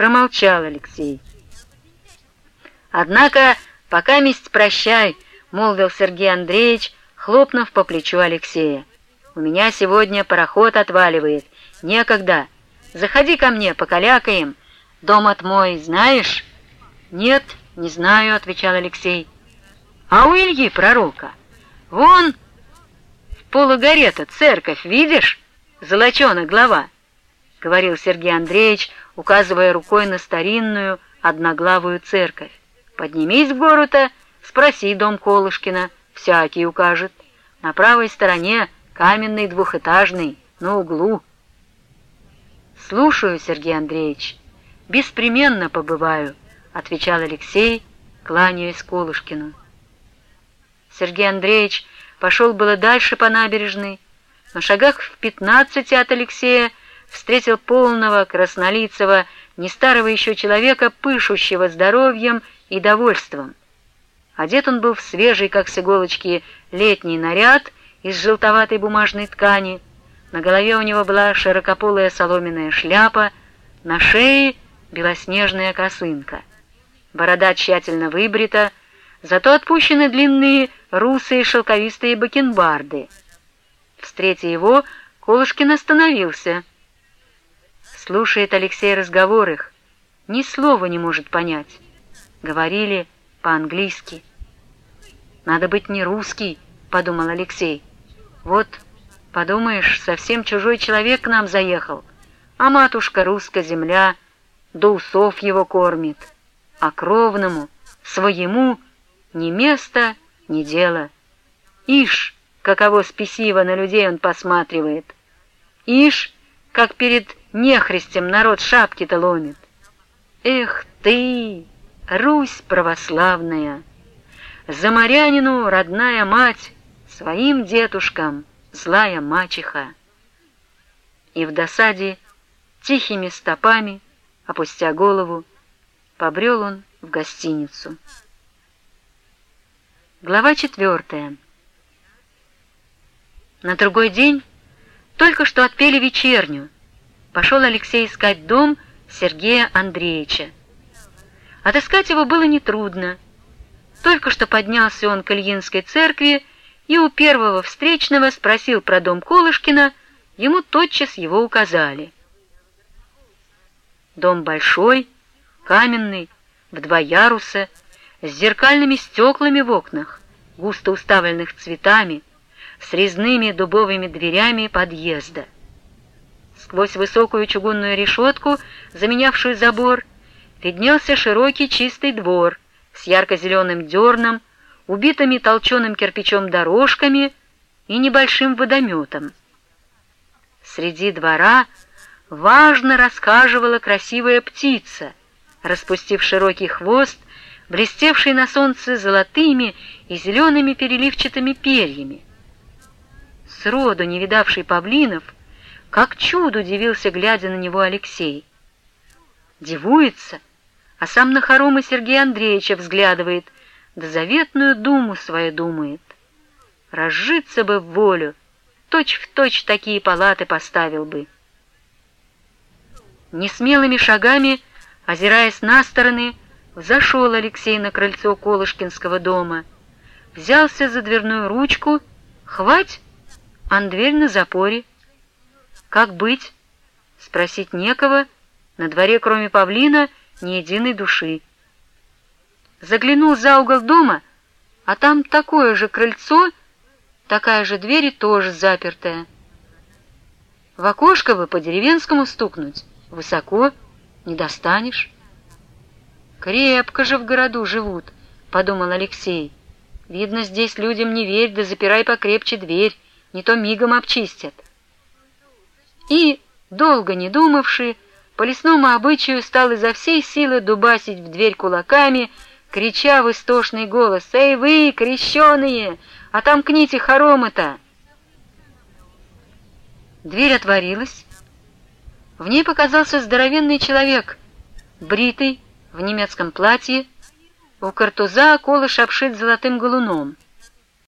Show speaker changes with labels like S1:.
S1: Промолчал Алексей. «Однако, пока месть прощай», — молвил Сергей Андреевич, хлопнув по плечу Алексея. «У меня сегодня пароход отваливает. Некогда. Заходи ко мне, покалякаем. Дом от мой знаешь?» «Нет, не знаю», — отвечал Алексей. «А у Ильи пророка? Вон в полугоре-то церковь, видишь? Золоченая глава», — говорил Сергей Андреевич, указывая рукой на старинную одноглавую церковь. «Поднимись в гору-то, спроси дом Колышкина, всякий укажет. На правой стороне каменный двухэтажный, на углу». «Слушаю, Сергей Андреевич, беспременно побываю», — отвечал Алексей, кланяясь Колышкину. Сергей Андреевич пошел было дальше по набережной, но шагах в пятнадцати от Алексея встретил полного, краснолицего, не старого еще человека, пышущего здоровьем и довольством. Одет он был в свежий, как с иголочки, летний наряд из желтоватой бумажной ткани, на голове у него была широкополая соломенная шляпа, на шее белоснежная косынка. Борода тщательно выбрита, зато отпущены длинные русые шелковистые бакенбарды. Встретя его, Колышкин остановился. Слушает Алексей разговор их, ни слова не может понять. Говорили по-английски. «Надо быть не русский», — подумал Алексей. «Вот Подумаешь, совсем чужой человек к нам заехал, а матушка русская земля до усов его кормит, а кровному, своему, ни места, ни дело. Ишь, каково спесиво на людей он посматривает. Ишь, как перед нехристем народ шапки-то ломит. Эх ты, Русь православная! За морянину родная мать своим дедушкам — злая мачеха. И в досаде, тихими стопами, опустя голову, побрел он в гостиницу. Глава четвертая. На другой день только что отпели вечерню. Пошел Алексей искать дом Сергея Андреевича. Отыскать его было нетрудно. Только что поднялся он к Ильинской церкви и у первого встречного спросил про дом Колышкина, ему тотчас его указали. Дом большой, каменный, в два яруса, с зеркальными стеклами в окнах, густо уставленных цветами, с резными дубовыми дверями подъезда. Сквозь высокую чугунную решетку, заменявшую забор, виднелся широкий чистый двор с ярко-зеленым дерном, убитыми толченым кирпичом дорожками и небольшим водометом. Среди двора важно рассказывала красивая птица, распустив широкий хвост, блестевший на солнце золотыми и зелеными переливчатыми перьями. Сроду не видавший павлинов, как чудо удивился, глядя на него Алексей. Дивуется, а сам на хоромы Сергея Андреевича взглядывает — да заветную думу свою думает. Разжиться бы в волю, точь-в-точь точь такие палаты поставил бы. Несмелыми шагами, озираясь на стороны, взошел Алексей на крыльцо Колышкинского дома, взялся за дверную ручку, хвать, а дверь на запоре. Как быть? Спросить некого, на дворе кроме павлина ни единой души. Заглянул за угол дома, а там такое же крыльцо, такая же дверь и тоже запертая. В окошко бы по-деревенскому стукнуть, высоко, не достанешь. Крепко же в городу живут, подумал Алексей. Видно, здесь людям не верь, да запирай покрепче дверь, не то мигом обчистят. И, долго не думавши, по лесному обычаю стал изо всей силы дубасить в дверь кулаками, крича в истошный голос «Эй вы, крещеные, отомкните хоромы-то!» Дверь отворилась. В ней показался здоровенный человек, бритый, в немецком платье, у картуза колыш обшит золотым галуном —